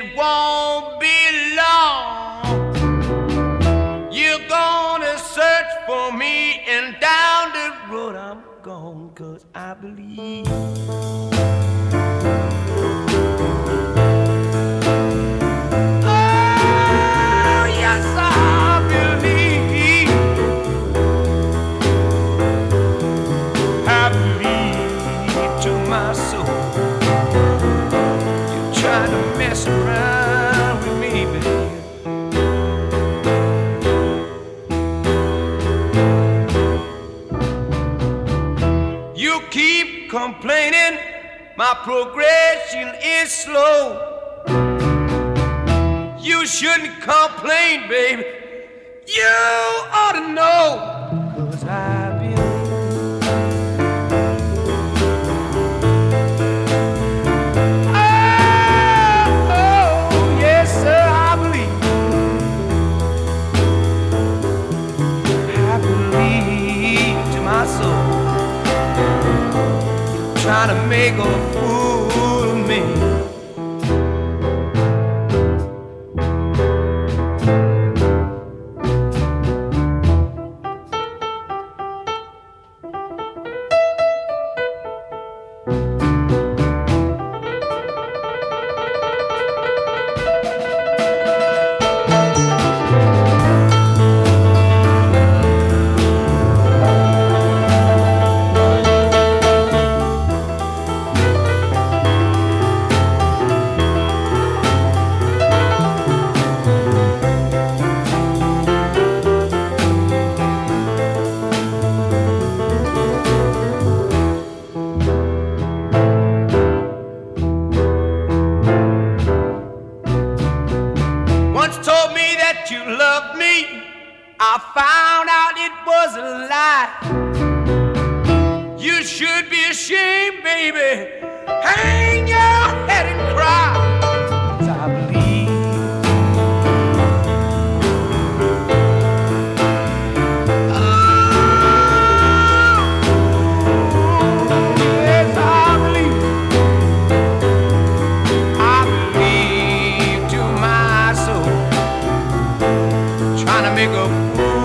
it won't be long. You're gonna search for me, and down the road I'm gone, cause I believe. With me, baby. You keep complaining, my progression is slow. You shouldn't complain, baby. You ought to know. Trying to make a fool Once told me that you loved me. I found out it was a lie. You should be ashamed, baby. Hang your head and cry. trying to make a